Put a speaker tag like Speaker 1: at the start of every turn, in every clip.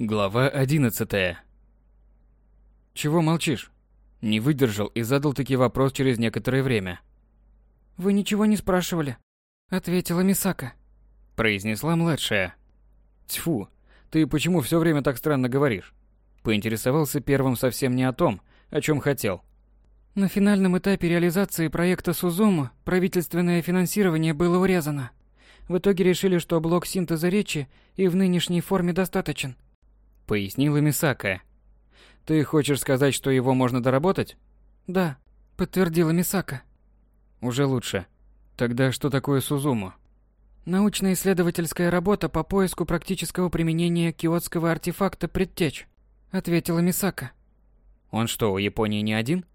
Speaker 1: Глава одиннадцатая. Чего молчишь? Не выдержал и задал таки вопрос через некоторое время.
Speaker 2: Вы ничего не спрашивали, ответила Мисака.
Speaker 1: Произнесла младшая. Тьфу, ты почему все время так странно говоришь? Поинтересовался первым совсем не о том, о чем хотел.
Speaker 2: На финальном этапе реализации проекта Сузуму правительственное финансирование было урезано. В итоге решили, что блок синтеза речи и в нынешней форме достаточен
Speaker 1: пояснила Мисака. Ты хочешь сказать, что его можно доработать?
Speaker 2: Да, подтвердила Мисака.
Speaker 1: Уже лучше. Тогда что такое Сузуму?
Speaker 2: Научно-исследовательская работа по поиску практического применения киотского артефакта предтеч, ответила Мисака.
Speaker 1: Он что, у Японии не один?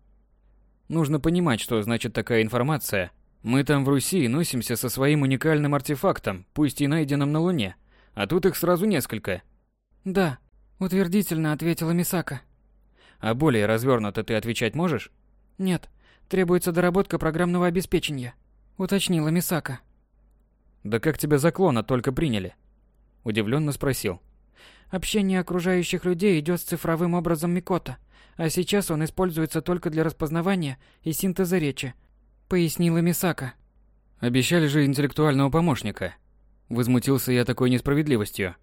Speaker 1: Нужно понимать, что значит такая информация. Мы там в Руси носимся со своим уникальным артефактом, пусть и найденным на Луне, а тут их сразу несколько.
Speaker 2: Да, Утвердительно ответила Мисака.
Speaker 1: А более развернуто ты отвечать можешь?
Speaker 2: Нет, требуется доработка программного обеспечения, уточнила Мисака.
Speaker 1: Да как тебя заклона только приняли? Удивленно спросил.
Speaker 2: Общение окружающих людей идет с цифровым образом Микота, а сейчас он используется только для распознавания и синтеза речи, пояснила Мисака.
Speaker 1: Обещали же интеллектуального помощника. Возмутился я такой несправедливостью.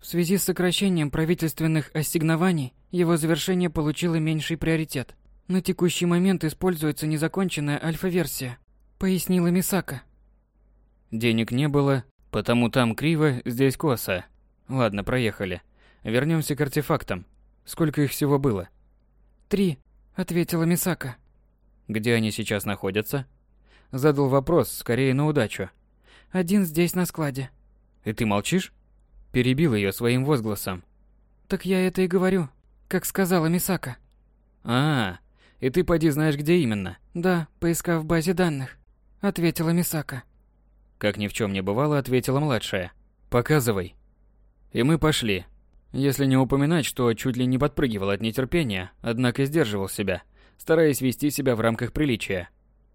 Speaker 2: В связи с сокращением правительственных ассигнований, его завершение получило меньший приоритет. На текущий момент используется незаконченная альфа-версия, пояснила Мисака.
Speaker 1: Денег не было, потому там криво, здесь косо. Ладно, проехали. Вернемся к артефактам. Сколько их всего было?
Speaker 2: Три, ответила Мисака.
Speaker 1: Где они сейчас находятся? Задал вопрос, скорее на удачу.
Speaker 2: Один здесь на складе.
Speaker 1: И ты молчишь? Перебил ее своим возгласом.
Speaker 2: Так я это и говорю, как сказала Мисака.
Speaker 1: А, и ты поди знаешь, где именно?
Speaker 2: Да, поискав в базе данных, ответила Мисака.
Speaker 1: Как ни в чем не бывало, ответила младшая. Показывай. И мы пошли. Если не упоминать, что чуть ли не подпрыгивал от нетерпения, однако сдерживал себя, стараясь вести себя в рамках приличия.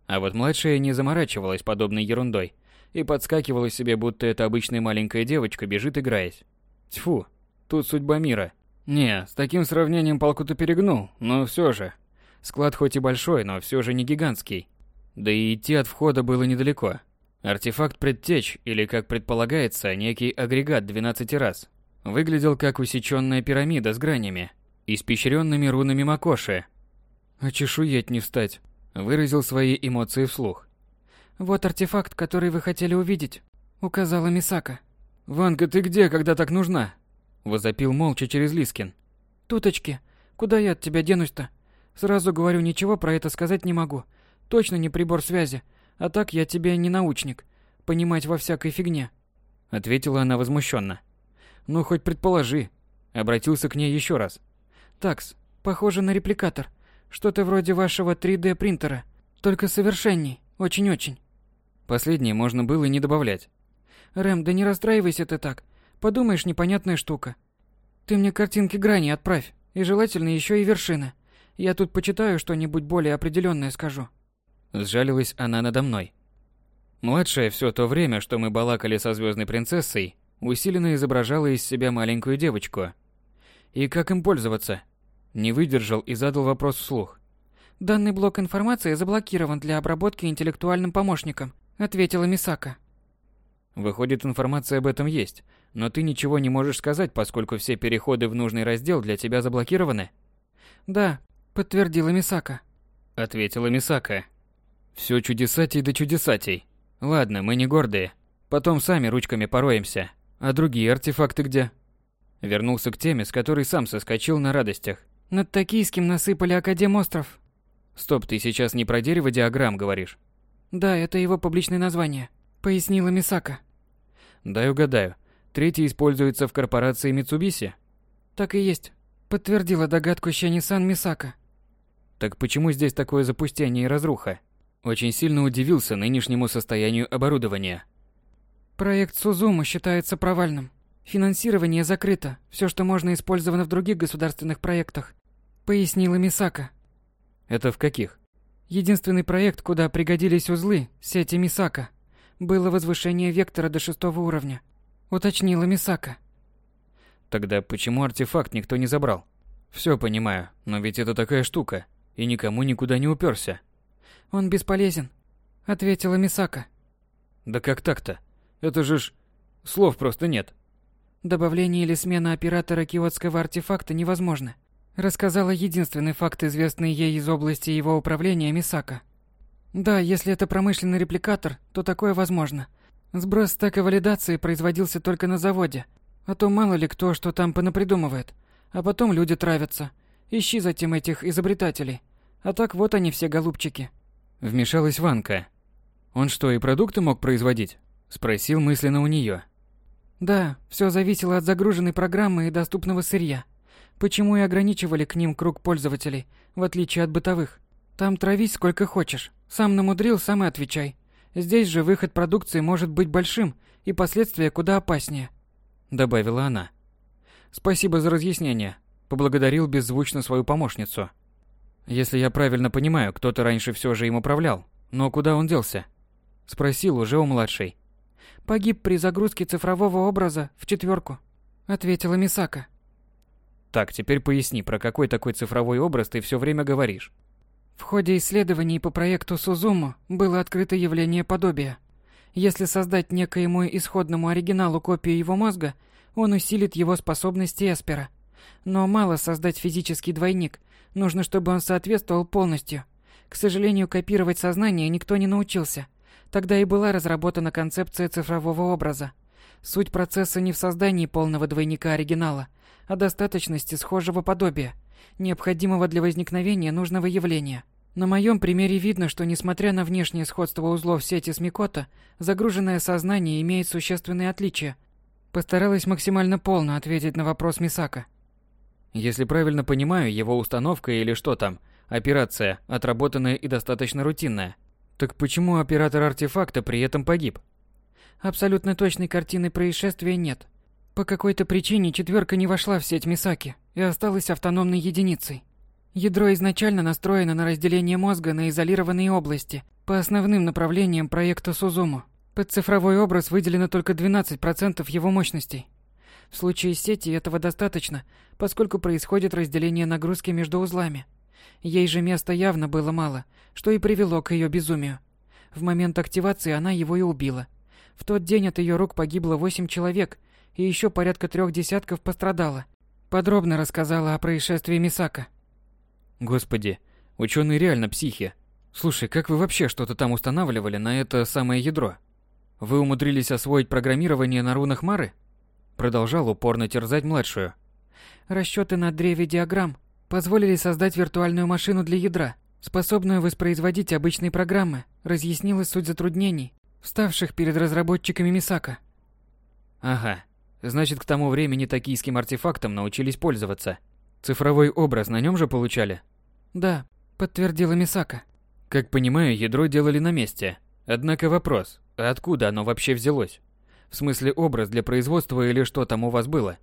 Speaker 1: А вот младшая не заморачивалась подобной ерундой и подскакивала себе, будто это обычная маленькая девочка бежит играясь. Тьфу, тут судьба мира. Не, с таким сравнением палку-то перегнул, но все же. Склад хоть и большой, но все же не гигантский. Да и идти от входа было недалеко. Артефакт предтеч, или, как предполагается, некий агрегат 12 раз, выглядел как усеченная пирамида с гранями, испещренными рунами Макоши. «Очешуеть не встать», — выразил свои эмоции вслух.
Speaker 2: «Вот артефакт, который вы хотели увидеть», — указала Мисака.
Speaker 1: «Ванка, ты где, когда так нужна?» — возопил молча через Лискин.
Speaker 2: «Туточки, куда я от тебя денусь-то? Сразу говорю, ничего про это сказать не могу. Точно не прибор связи. А так я тебе не научник. Понимать во всякой фигне».
Speaker 1: Ответила она возмущенно. «Ну, хоть предположи». Обратился к ней еще раз.
Speaker 2: «Такс, похоже на репликатор. Что-то вроде вашего 3D принтера, только совершенней, очень-очень.
Speaker 1: Последнее можно было и не добавлять.
Speaker 2: Рэм, да не расстраивайся ты так. Подумаешь, непонятная штука. Ты мне картинки грани отправь, и желательно еще и вершины. Я тут почитаю что-нибудь более определенное скажу.
Speaker 1: Сжалилась она надо мной. Младшая все то время, что мы балакали со звездной принцессой, усиленно изображала из себя маленькую девочку. И как им пользоваться? Не выдержал и задал вопрос вслух.
Speaker 2: Данный блок информации заблокирован для обработки интеллектуальным помощником ответила Мисака.
Speaker 1: Выходит, информация об этом есть, но ты ничего не можешь сказать, поскольку все переходы в нужный раздел для тебя заблокированы?
Speaker 2: Да, подтвердила Мисака.
Speaker 1: Ответила Мисака. Все чудесатей да чудесатей. Ладно, мы не гордые. Потом сами ручками пороемся. А другие артефакты где? Вернулся к теме, с которой сам соскочил на радостях.
Speaker 2: Над Токийским насыпали Академ-остров.
Speaker 1: Стоп, ты сейчас не про дерево диаграмм говоришь?
Speaker 2: Да, это его публичное название, пояснила Мисака.
Speaker 1: Дай угадаю. Третий используется в корпорации Mitsubishi?
Speaker 2: Так и есть, подтвердила догадку Щани-сан Мисака.
Speaker 1: Так почему здесь такое запустение и разруха? Очень сильно удивился нынешнему состоянию оборудования.
Speaker 2: Проект Сузуму считается провальным. Финансирование закрыто. Все, что можно, использовано в других государственных проектах, пояснила Мисака.
Speaker 1: Это в каких?
Speaker 2: Единственный проект, куда пригодились узлы сети Мисака, было возвышение вектора до шестого уровня, уточнила Мисака.
Speaker 1: Тогда почему артефакт никто не забрал? Все понимаю, но ведь это такая штука, и никому никуда не уперся.
Speaker 2: Он бесполезен, ответила Мисака.
Speaker 1: Да как так-то? Это же ж... Слов просто нет.
Speaker 2: Добавление или смена оператора киотского артефакта невозможно. Рассказала единственный факт, известный ей из области его управления Мисака. Да, если это промышленный репликатор, то такое возможно. Сброс стека валидации производился только на заводе. А то мало ли кто что там понапридумывает. А потом люди травятся. Ищи затем этих изобретателей. А так вот они все голубчики.
Speaker 1: Вмешалась Ванка. Он что, и продукты мог производить? Спросил мысленно у нее.
Speaker 2: Да, все зависело от загруженной программы и доступного сырья. Почему и ограничивали к ним круг пользователей, в отличие от бытовых. Там травись сколько хочешь. Сам намудрил, сам и отвечай. Здесь же выход продукции может быть большим, и последствия куда опаснее.
Speaker 1: Добавила она. Спасибо за разъяснение. Поблагодарил беззвучно свою помощницу. Если я правильно понимаю, кто-то раньше все же им управлял. Но куда он делся? Спросил уже у младшей.
Speaker 2: Погиб при загрузке цифрового образа в четверку, ответила Мисака.
Speaker 1: Так, теперь поясни, про какой такой цифровой образ ты все время говоришь.
Speaker 2: В ходе исследований по проекту Сузуму было открыто явление подобия. Если создать некоему исходному оригиналу копию его мозга, он усилит его способности Эспера. Но мало создать физический двойник, нужно, чтобы он соответствовал полностью. К сожалению, копировать сознание никто не научился – Тогда и была разработана концепция цифрового образа. Суть процесса не в создании полного двойника оригинала, а достаточности схожего подобия, необходимого для возникновения нужного явления. На моем примере видно, что несмотря на внешнее сходство узлов сети с Микото, загруженное сознание имеет существенные отличия. Постаралась максимально полно ответить на вопрос Мисака.
Speaker 1: Если правильно понимаю, его установка или что там, операция, отработанная и достаточно рутинная – так почему оператор артефакта при этом погиб?
Speaker 2: Абсолютно точной картины происшествия нет. По какой-то причине четверка не вошла в сеть Мисаки и осталась автономной единицей. Ядро изначально настроено на разделение мозга на изолированные области по основным направлениям проекта Сузуму. Под цифровой образ выделено только 12% его мощностей. В случае сети этого достаточно, поскольку происходит разделение нагрузки между узлами – Ей же места явно было мало, что и привело к ее безумию. В момент активации она его и убила. В тот день от ее рук погибло восемь человек, и еще порядка трех десятков пострадало. Подробно рассказала о происшествии Мисака.
Speaker 1: Господи, ученые реально психи. Слушай, как вы вообще что-то там устанавливали на это самое ядро? Вы умудрились освоить программирование на рунах Мары? Продолжал упорно терзать младшую.
Speaker 2: Расчеты на древе диаграмм Позволили создать виртуальную машину для ядра, способную воспроизводить обычные программы, разъяснилась суть затруднений, вставших перед разработчиками Мисака.
Speaker 1: Ага, значит к тому времени токийским артефактом научились пользоваться. Цифровой образ на нем же получали?
Speaker 2: Да, подтвердила Мисака.
Speaker 1: Как понимаю, ядро делали на месте. Однако вопрос, а откуда оно вообще взялось? В смысле образ для производства или что там у вас было?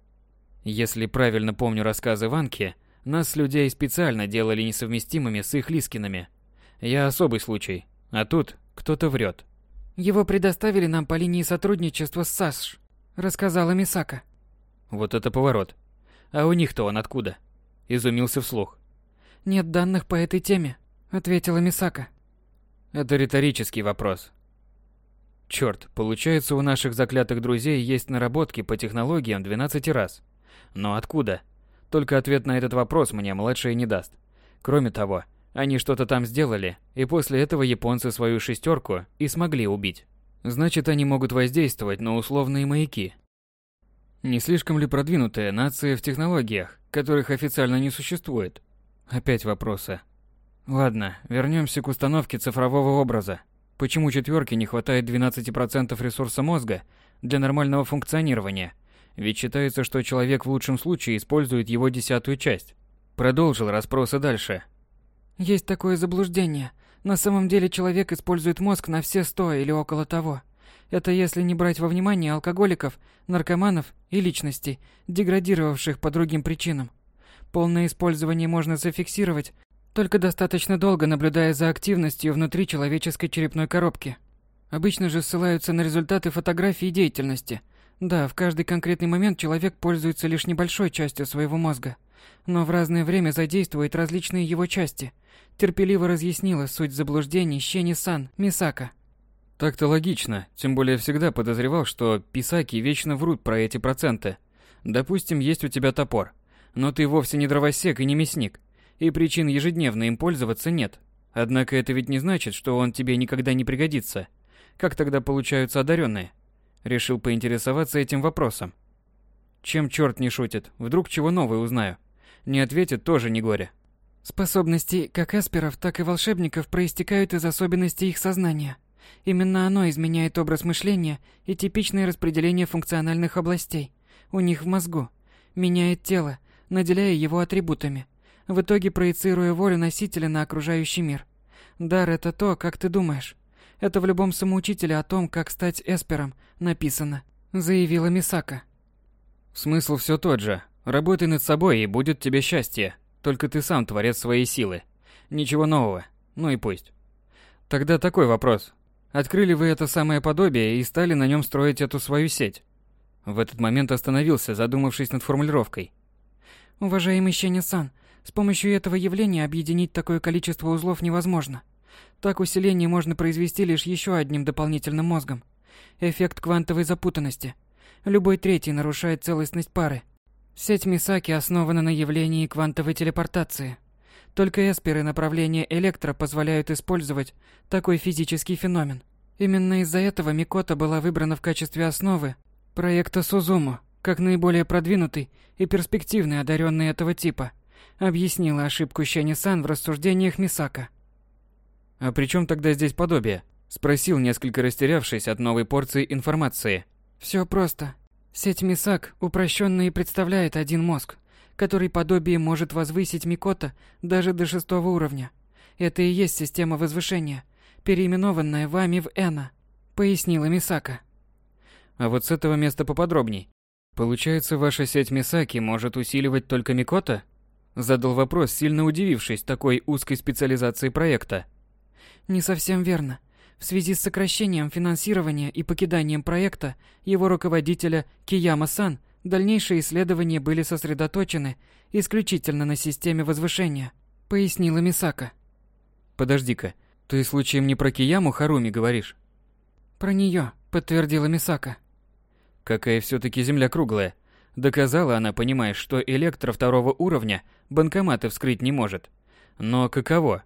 Speaker 1: Если правильно помню рассказы Ванки, нас, людей, специально делали несовместимыми с их Лискинами. Я особый случай. А тут кто-то врет.
Speaker 2: Его предоставили нам по линии сотрудничества с САСШ, рассказала Мисака.
Speaker 1: Вот это поворот. А у них-то он откуда? Изумился вслух.
Speaker 2: Нет данных по этой теме, ответила Мисака.
Speaker 1: Это риторический вопрос. Черт, получается, у наших заклятых друзей есть наработки по технологиям 12 раз. Но откуда? Только ответ на этот вопрос мне младшая не даст. Кроме того, они что-то там сделали, и после этого японцы свою шестерку и смогли убить. Значит, они могут воздействовать на условные маяки. Не слишком ли продвинутая нация в технологиях, которых официально не существует? Опять вопросы. Ладно, вернемся к установке цифрового образа. Почему четверке не хватает 12% ресурса мозга для нормального функционирования – ведь считается, что человек в лучшем случае использует его десятую часть. Продолжил расспросы дальше.
Speaker 2: Есть такое заблуждение. На самом деле человек использует мозг на все сто или около того. Это если не брать во внимание алкоголиков, наркоманов и личностей, деградировавших по другим причинам. Полное использование можно зафиксировать, только достаточно долго наблюдая за активностью внутри человеческой черепной коробки. Обычно же ссылаются на результаты фотографии деятельности – Да, в каждый конкретный момент человек пользуется лишь небольшой частью своего мозга, но в разное время задействует различные его части. Терпеливо разъяснила суть заблуждений Щени-сан Мисака.
Speaker 1: Так-то логично, тем более всегда подозревал, что писаки вечно врут про эти проценты. Допустим, есть у тебя топор, но ты вовсе не дровосек и не мясник, и причин ежедневно им пользоваться нет. Однако это ведь не значит, что он тебе никогда не пригодится. Как тогда получаются одаренные? Решил поинтересоваться этим вопросом. Чем черт не шутит, вдруг чего новое узнаю. Не ответит тоже не горе.
Speaker 2: Способности как эсперов, так и волшебников проистекают из особенностей их сознания. Именно оно изменяет образ мышления и типичное распределение функциональных областей у них в мозгу, меняет тело, наделяя его атрибутами, в итоге проецируя волю носителя на окружающий мир. Дар – это то, как ты думаешь. Это в любом самоучителе о том, как стать эспером, написано, заявила Мисака.
Speaker 1: Смысл все тот же. Работай над собой, и будет тебе счастье. Только ты сам творец своей силы. Ничего нового. Ну и пусть. Тогда такой вопрос. Открыли вы это самое подобие и стали на нем строить эту свою сеть? В этот момент остановился, задумавшись над формулировкой.
Speaker 2: Уважаемый Щеня-сан, с помощью этого явления объединить такое количество узлов невозможно. Так усиление можно произвести лишь еще одним дополнительным мозгом. Эффект квантовой запутанности. Любой третий нарушает целостность пары. Сеть Мисаки основана на явлении квантовой телепортации. Только эсперы направления электро позволяют использовать такой физический феномен. Именно из-за этого Микота была выбрана в качестве основы проекта Сузуму, как наиболее продвинутый и перспективный одаренный этого типа, объяснила ошибку Щани-сан в рассуждениях Мисака.
Speaker 1: «А при чем тогда здесь подобие?» – спросил, несколько растерявшись от новой порции информации.
Speaker 2: Все просто. Сеть Мисак упрощенно и представляет один мозг, который подобие может возвысить Микота даже до шестого уровня. Это и есть система возвышения, переименованная вами в Эна, пояснила Мисака.
Speaker 1: А вот с этого места поподробней. Получается, ваша сеть Мисаки может усиливать только Микота? Задал вопрос, сильно удивившись такой узкой специализации проекта.
Speaker 2: Не совсем верно. В связи с сокращением финансирования и покиданием проекта его руководителя Кияма-сан, дальнейшие исследования были сосредоточены исключительно на системе возвышения, пояснила Мисака.
Speaker 1: Подожди-ка, ты случаем не про Кияму Харуми говоришь?
Speaker 2: Про нее, подтвердила Мисака.
Speaker 1: Какая все таки земля круглая. Доказала она, понимаешь, что электро второго уровня банкоматы вскрыть не может. Но каково?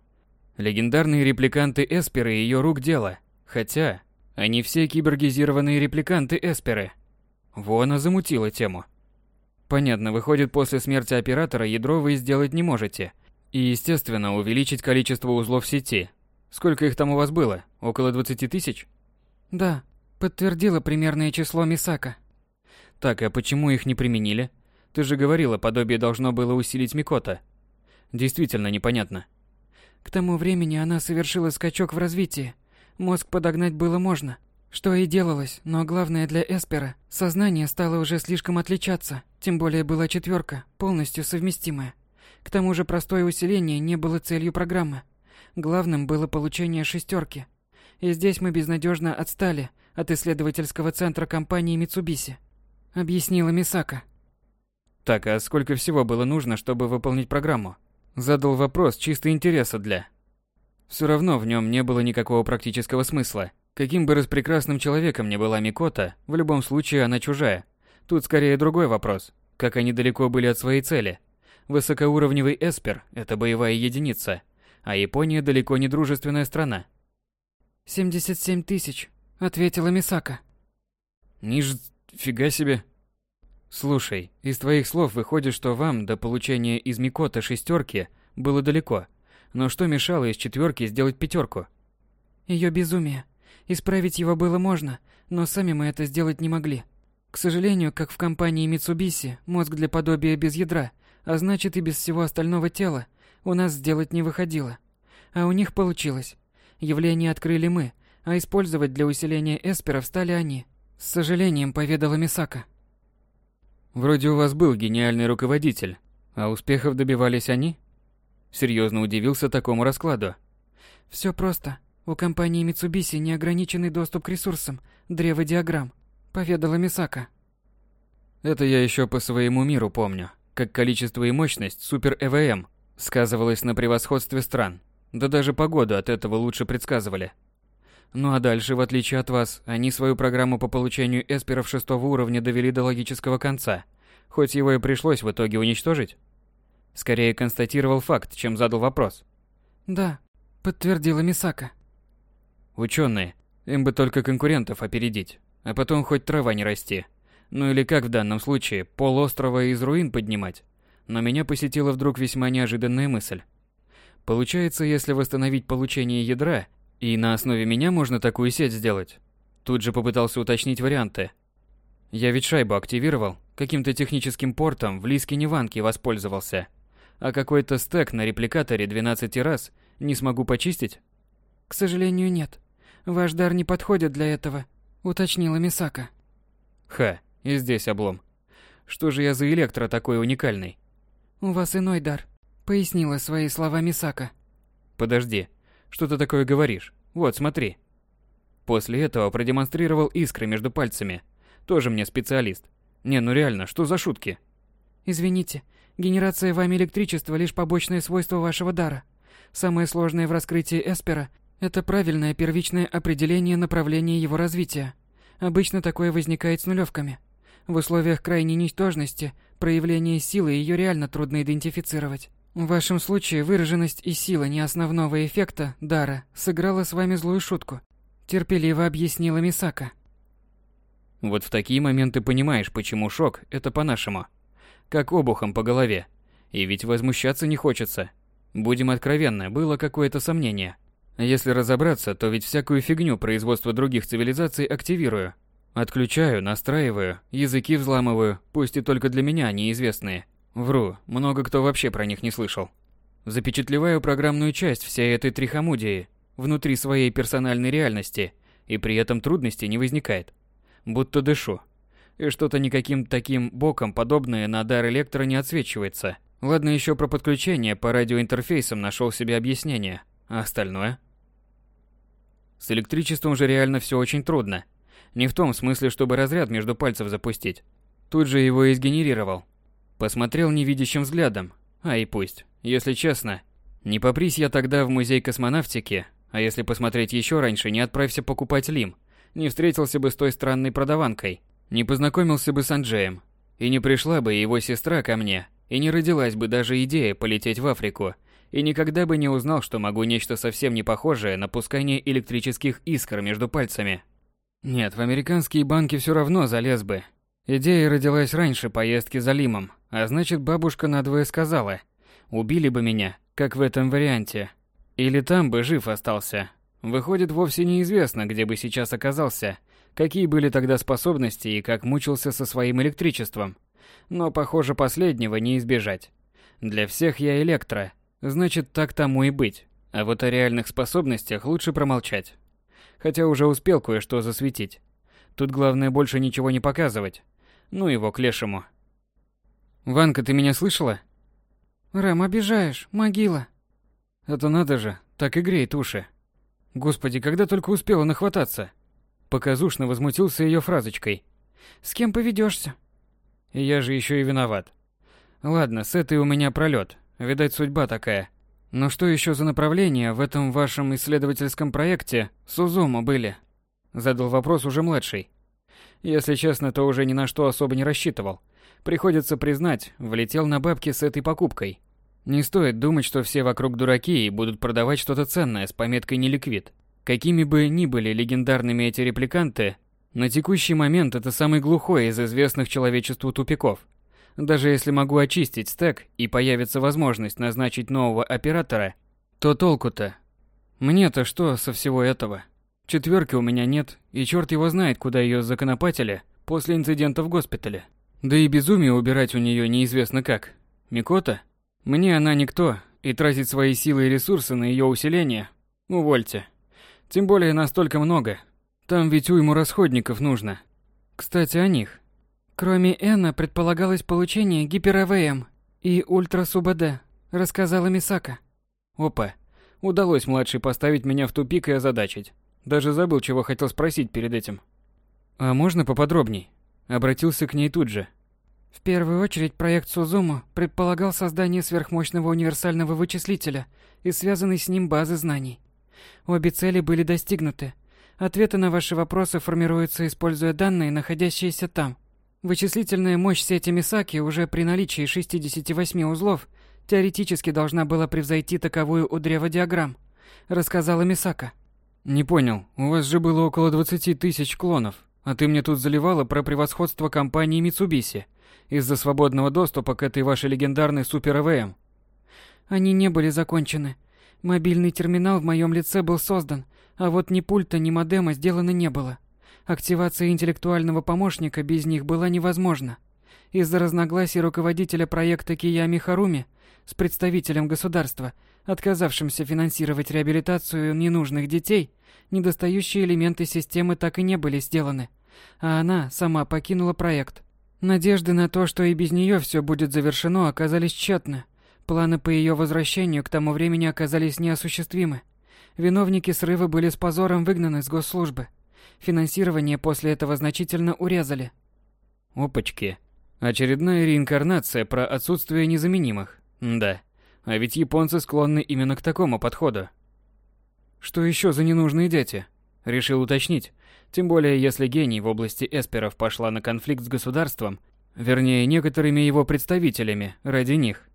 Speaker 1: Легендарные репликанты Эсперы ее рук дело. Хотя, они все кибергизированные репликанты Эсперы. Вон, замутила тему. Понятно, выходит, после смерти оператора ядро вы сделать не можете. И, естественно, увеличить количество узлов сети. Сколько их там у вас было? Около 20 тысяч?
Speaker 2: Да, подтвердила примерное число Мисака.
Speaker 1: Так, а почему их не применили? Ты же говорила, подобие должно было усилить Микота. Действительно непонятно.
Speaker 2: К тому времени она совершила скачок в развитии. Мозг подогнать было можно, что и делалось, но главное для Эспера, сознание стало уже слишком отличаться, тем более была четверка, полностью совместимая. К тому же простое усиление не было целью программы. Главным было получение шестерки. И здесь мы безнадежно отстали от исследовательского центра компании Mitsubishi, объяснила Мисака.
Speaker 1: Так, а сколько всего было нужно, чтобы выполнить программу? Задал вопрос чисто интереса для. Все равно в нем не было никакого практического смысла. Каким бы распрекрасным человеком ни была Микота, в любом случае она чужая. Тут скорее другой вопрос. Как они далеко были от своей цели? Высокоуровневый эспер – это боевая единица, а Япония далеко не дружественная страна.
Speaker 2: «77 тысяч», – ответила Мисака.
Speaker 1: Ниж... фига себе. Слушай, из твоих слов выходит, что вам до получения из Микота шестерки было далеко. Но что мешало из четверки сделать пятерку?
Speaker 2: Ее безумие. Исправить его было можно, но сами мы это сделать не могли. К сожалению, как в компании Mitsubishi, мозг для подобия без ядра, а значит и без всего остального тела, у нас сделать не выходило. А у них получилось. Явление открыли мы, а использовать для усиления эсперов стали они. С сожалением поведала Мисака.
Speaker 1: Вроде у вас был гениальный руководитель, а успехов добивались они? Серьезно удивился такому раскладу.
Speaker 2: Все просто. У компании Mitsubishi неограниченный доступ к ресурсам, древо диаграмм, поведала Мисака.
Speaker 1: Это я еще по своему миру помню, как количество и мощность супер-ЭВМ сказывалось на превосходстве стран. Да даже погоду от этого лучше предсказывали. Ну а дальше, в отличие от вас, они свою программу по получению эсперов шестого уровня довели до логического конца, хоть его и пришлось в итоге уничтожить. Скорее констатировал факт, чем задал вопрос.
Speaker 2: Да, подтвердила Мисака.
Speaker 1: Ученые, им бы только конкурентов опередить, а потом хоть трава не расти. Ну или как в данном случае, пол острова из руин поднимать. Но меня посетила вдруг весьма неожиданная мысль. Получается, если восстановить получение ядра и на основе меня можно такую сеть сделать. Тут же попытался уточнить варианты. Я ведь шайбу активировал, каким-то техническим портом в Лискине Ванки воспользовался. А какой-то стек на репликаторе 12 раз не смогу почистить?
Speaker 2: К сожалению, нет. Ваш дар не подходит для этого, уточнила Мисака.
Speaker 1: Ха, и здесь облом. Что же я за электро такой уникальный?
Speaker 2: У вас иной дар, пояснила свои слова Мисака.
Speaker 1: Подожди, что ты такое говоришь? Вот, смотри. После этого продемонстрировал искры между пальцами. Тоже мне специалист. Не, ну реально, что за шутки?
Speaker 2: Извините, генерация вами электричества лишь побочное свойство вашего дара. Самое сложное в раскрытии Эспера – это правильное первичное определение направления его развития. Обычно такое возникает с нулевками. В условиях крайней ничтожности проявление силы ее реально трудно идентифицировать. В вашем случае выраженность и сила не основного эффекта дара сыграла с вами злую шутку. Терпеливо объяснила Мисака.
Speaker 1: Вот в такие моменты понимаешь, почему шок – это по-нашему. Как обухом по голове. И ведь возмущаться не хочется. Будем откровенны, было какое-то сомнение. Если разобраться, то ведь всякую фигню производства других цивилизаций активирую. Отключаю, настраиваю, языки взламываю, пусть и только для меня неизвестные. Вру, много кто вообще про них не слышал. Запечатлеваю программную часть всей этой трихомудии внутри своей персональной реальности, и при этом трудностей не возникает. Будто дышу. И что-то никаким таким боком подобное на дар электро не отсвечивается. Ладно, еще про подключение по радиоинтерфейсам нашел себе объяснение, а остальное? С электричеством же реально все очень трудно. Не в том смысле, чтобы разряд между пальцев запустить. Тут же его и сгенерировал. Посмотрел невидящим взглядом. А и пусть. Если честно, не попрись я тогда в музей космонавтики, а если посмотреть еще раньше, не отправься покупать Лим. Не встретился бы с той странной продаванкой, не познакомился бы с Анджеем, и не пришла бы его сестра ко мне, и не родилась бы даже идея полететь в Африку, и никогда бы не узнал, что могу нечто совсем не похожее на пускание электрических искр между пальцами. Нет, в американские банки все равно залез бы. Идея родилась раньше поездки за Лимом, а значит, бабушка надвое сказала: "Убили бы меня, как в этом варианте, или там бы жив остался". Выходит, вовсе неизвестно, где бы сейчас оказался, какие были тогда способности и как мучился со своим электричеством. Но, похоже, последнего не избежать. Для всех я электро, значит, так тому и быть. А вот о реальных способностях лучше промолчать. Хотя уже успел кое-что засветить. Тут главное больше ничего не показывать. Ну его к лешему. Ванка, ты меня слышала?
Speaker 2: Рэм, обижаешь, могила.
Speaker 1: Это надо же, так и греет уши. Господи, когда только успела нахвататься. Показушно возмутился ее фразочкой.
Speaker 2: С кем поведешься?
Speaker 1: Я же еще и виноват. Ладно, с этой у меня пролет. Видать, судьба такая. Но что еще за направления в этом вашем исследовательском проекте Сузуму были? Задал вопрос уже младший. Если честно, то уже ни на что особо не рассчитывал. Приходится признать, влетел на бабки с этой покупкой. Не стоит думать, что все вокруг дураки и будут продавать что-то ценное с пометкой «неликвид». Какими бы ни были легендарными эти репликанты, на текущий момент это самый глухой из известных человечеству тупиков. Даже если могу очистить стек и появится возможность назначить нового оператора, то толку-то? Мне-то что со всего этого? Четверки у меня нет, и черт его знает, куда ее законопатили после инцидента в госпитале. Да и безумие убирать у нее неизвестно как. Микота? Мне она никто, и тратить свои силы и ресурсы на ее усиление – увольте. Тем более настолько много. Там ведь уйму расходников нужно. Кстати, о них.
Speaker 2: Кроме Эна предполагалось получение гипер-АВМ и ультра-СУБД, рассказала Мисака.
Speaker 1: Опа. Удалось младшей поставить меня в тупик и озадачить. Даже забыл, чего хотел спросить перед этим. А можно поподробней? Обратился к ней тут же.
Speaker 2: В первую очередь проект Сузуму предполагал создание сверхмощного универсального вычислителя и связанной с ним базы знаний. Обе цели были достигнуты. Ответы на ваши вопросы формируются, используя данные, находящиеся там. Вычислительная мощь сети Мисаки уже при наличии 68 узлов теоретически должна была превзойти таковую у древа диаграмм, рассказала Мисака.
Speaker 1: Не понял, у вас же было около 20 тысяч клонов, а ты мне тут заливала про превосходство компании Mitsubishi из-за свободного доступа к этой вашей легендарной Супер ЭВМ.
Speaker 2: Они не были закончены. Мобильный терминал в моем лице был создан, а вот ни пульта, ни модема сделано не было. Активация интеллектуального помощника без них была невозможна. Из-за разногласий руководителя проекта Киями Харуми с представителем государства, отказавшимся финансировать реабилитацию ненужных детей, недостающие элементы системы так и не были сделаны, а она сама покинула проект. Надежды на то, что и без нее все будет завершено, оказались тщетны. Планы по ее возвращению к тому времени оказались неосуществимы. Виновники срыва были с позором выгнаны с госслужбы. Финансирование после этого значительно урезали.
Speaker 1: Опачки. Очередная реинкарнация про отсутствие незаменимых. Да. А ведь японцы склонны именно к такому подходу. Что еще за ненужные дети? Решил уточнить. Тем более, если гений в области эсперов пошла на конфликт с государством, вернее, некоторыми его представителями, ради них.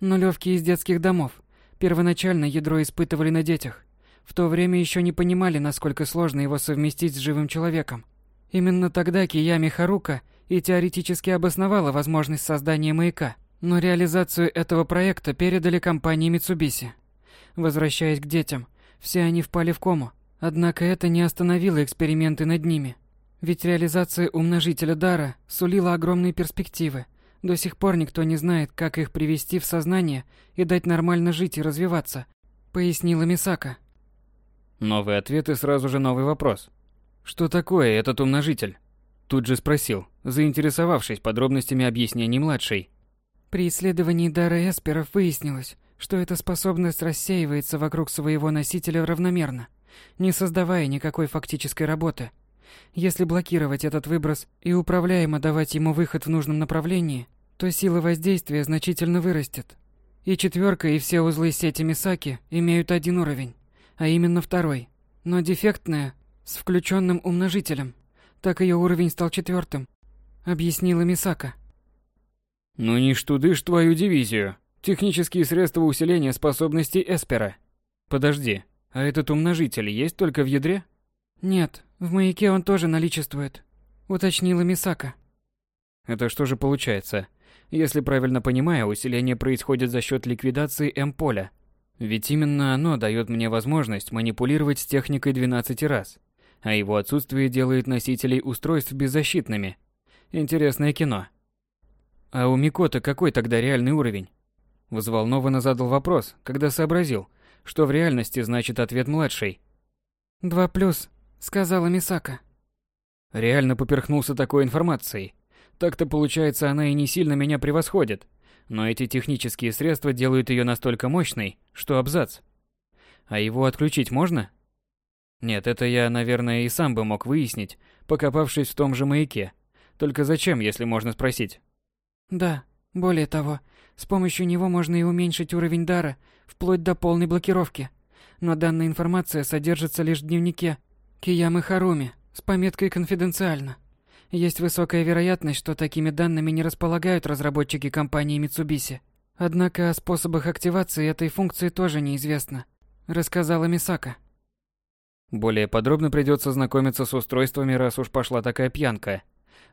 Speaker 2: Нулевки из детских домов. Первоначально ядро испытывали на детях. В то время еще не понимали, насколько сложно его совместить с живым человеком. Именно тогда Киями Харука и теоретически обосновала возможность создания маяка, но реализацию этого проекта передали компании Mitsubishi. Возвращаясь к детям, все они впали в кому, Однако это не остановило эксперименты над ними. Ведь реализация умножителя дара сулила огромные перспективы. До сих пор никто не знает, как их привести в сознание и дать нормально жить и развиваться, пояснила Мисака.
Speaker 1: Новый ответ и сразу же новый вопрос. Что такое этот умножитель? Тут же спросил, заинтересовавшись подробностями объяснений младшей.
Speaker 2: При исследовании дара эсперов выяснилось, что эта способность рассеивается вокруг своего носителя равномерно – не создавая никакой фактической работы. Если блокировать этот выброс и управляемо давать ему выход в нужном направлении, то сила воздействия значительно вырастет. И четверка, и все узлы сети Мисаки имеют один уровень, а именно второй. Но дефектная, с включенным умножителем. Так ее уровень стал четвертым, объяснила Мисака.
Speaker 1: Ну не штудышь твою дивизию. Технические средства усиления способностей Эспера. Подожди, а этот умножитель есть только в ядре?
Speaker 2: Нет, в маяке он тоже наличествует, уточнила Мисака.
Speaker 1: Это что же получается? Если правильно понимаю, усиление происходит за счет ликвидации М-поля. Ведь именно оно дает мне возможность манипулировать с техникой 12 раз, а его отсутствие делает носителей устройств беззащитными. Интересное кино. А у Микота какой тогда реальный уровень? Взволнованно задал вопрос, когда сообразил – что в реальности значит ответ младший.
Speaker 2: «Два плюс», — сказала Мисака.
Speaker 1: Реально поперхнулся такой информацией. Так-то получается, она и не сильно меня превосходит. Но эти технические средства делают ее настолько мощной, что абзац. А его отключить можно? Нет, это я, наверное, и сам бы мог выяснить, покопавшись в том же маяке. Только зачем, если можно спросить?
Speaker 2: Да, более того, с помощью него можно и уменьшить уровень дара вплоть до полной блокировки. Но данная информация содержится лишь в дневнике Киямы Харуми с пометкой «Конфиденциально». Есть высокая вероятность, что такими данными не располагают разработчики компании Mitsubishi. Однако о способах активации этой функции тоже неизвестно, рассказала Мисака.
Speaker 1: Более подробно придется знакомиться с устройствами, раз уж пошла такая пьянка.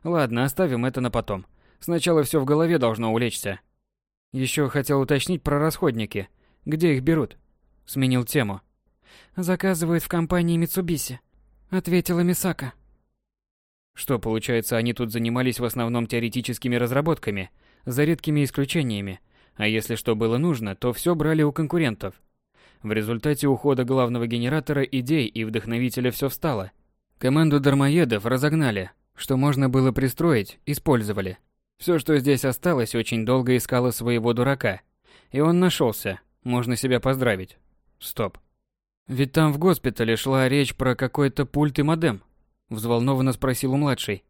Speaker 1: Ладно, оставим это на потом. Сначала все в голове должно улечься. Еще хотел уточнить про расходники. Где их берут? Сменил тему.
Speaker 2: Заказывают в компании Mitsubishi, ответила Мисака.
Speaker 1: Что, получается, они тут занимались в основном теоретическими разработками, за редкими исключениями. А если что было нужно, то все брали у конкурентов. В результате ухода главного генератора идей и вдохновителя все встало. Команду дармоедов разогнали, что можно было пристроить, использовали. Все, что здесь осталось, очень долго искало своего дурака. И он нашелся, можно себя поздравить. Стоп. Ведь там в госпитале шла речь про какой-то пульт и модем. Взволнованно спросил у младшей.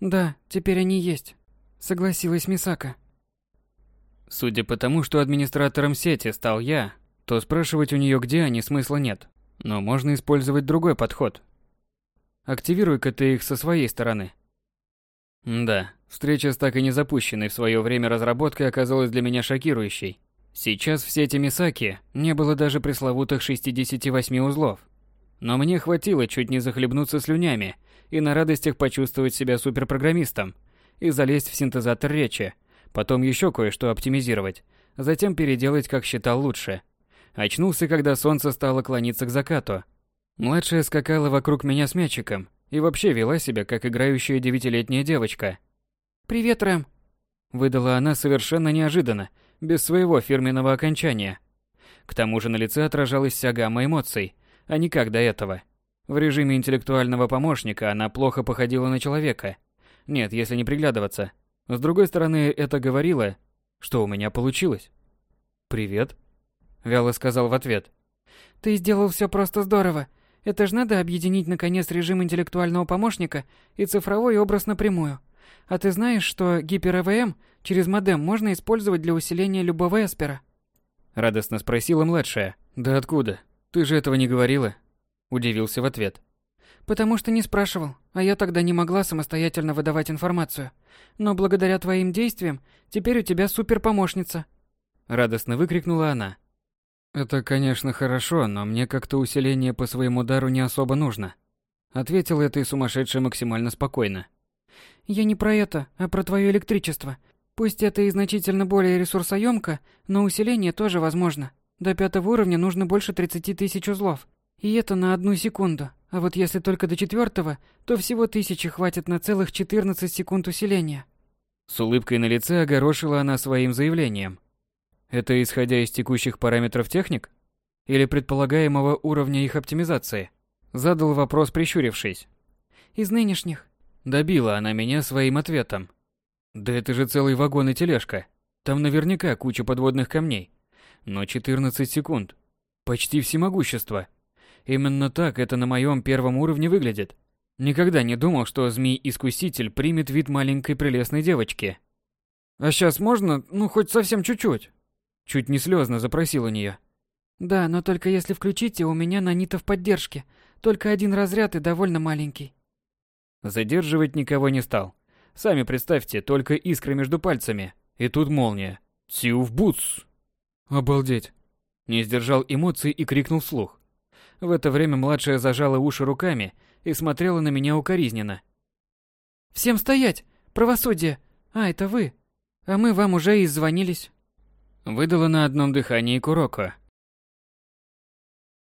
Speaker 2: Да, теперь они есть. согласилась Мисака.
Speaker 1: Судя по тому, что администратором сети стал я, то спрашивать у нее, где они, смысла нет. Но можно использовать другой подход. Активируй-ка ты их со своей стороны. Да, встреча с так и не запущенной в свое время разработкой оказалась для меня шокирующей. Сейчас в сети Мисаки не было даже пресловутых 68 узлов. Но мне хватило чуть не захлебнуться слюнями и на радостях почувствовать себя суперпрограммистом и залезть в синтезатор речи, потом еще кое-что оптимизировать, затем переделать, как считал лучше. Очнулся, когда солнце стало клониться к закату. Младшая скакала вокруг меня с мячиком и вообще вела себя, как играющая девятилетняя девочка.
Speaker 2: «Привет, Рэм!»
Speaker 1: Выдала она совершенно неожиданно, без своего фирменного окончания. К тому же на лице отражалась вся гамма эмоций, а не как до этого. В режиме интеллектуального помощника она плохо походила на человека. Нет, если не приглядываться. С другой стороны, это говорило, что у меня получилось. «Привет», — вяло сказал в ответ.
Speaker 2: «Ты сделал все просто здорово. Это ж надо объединить наконец режим интеллектуального помощника и цифровой образ напрямую. А ты знаешь, что гипер-ЭВМ через модем можно использовать для усиления любого эспера?
Speaker 1: Радостно спросила младшая. Да откуда? Ты же этого не говорила? Удивился в ответ.
Speaker 2: Потому что не спрашивал, а я тогда не могла самостоятельно выдавать информацию. Но благодаря твоим действиям теперь у тебя супер-помощница.
Speaker 1: Радостно выкрикнула она. Это, конечно, хорошо, но мне как-то усиление по своему дару не особо нужно. Ответил этой сумасшедшей максимально спокойно.
Speaker 2: Я не про это, а про твое электричество. Пусть это и значительно более ресурсоемко, но усиление тоже возможно. До пятого уровня нужно больше 30 тысяч узлов. И это на одну секунду. А вот если только до четвертого, то всего тысячи хватит на целых 14 секунд усиления.
Speaker 1: С улыбкой на лице огорошила она своим заявлением. Это исходя из текущих параметров техник? Или предполагаемого уровня их оптимизации? Задал вопрос, прищурившись.
Speaker 2: Из нынешних.
Speaker 1: Добила она меня своим ответом. Да это же целый вагон и тележка. Там наверняка куча подводных камней. Но 14 секунд. Почти всемогущество. Именно так это на моем первом уровне выглядит. Никогда не думал, что змей-искуситель примет вид маленькой прелестной девочки. А сейчас можно, ну хоть совсем чуть-чуть? Чуть не слезно запросил у нее.
Speaker 2: Да, но только если включите, у меня нанитов поддержки. Только один разряд и довольно маленький.
Speaker 1: Задерживать никого не стал. Сами представьте, только искры между пальцами. И тут молния. Тю в бутс! Обалдеть. Не сдержал эмоций и крикнул вслух. В это время младшая зажала уши руками и смотрела на меня укоризненно.
Speaker 2: «Всем стоять! Правосудие! А, это вы! А мы вам уже и звонились!»
Speaker 1: Выдала на одном дыхании Куроко,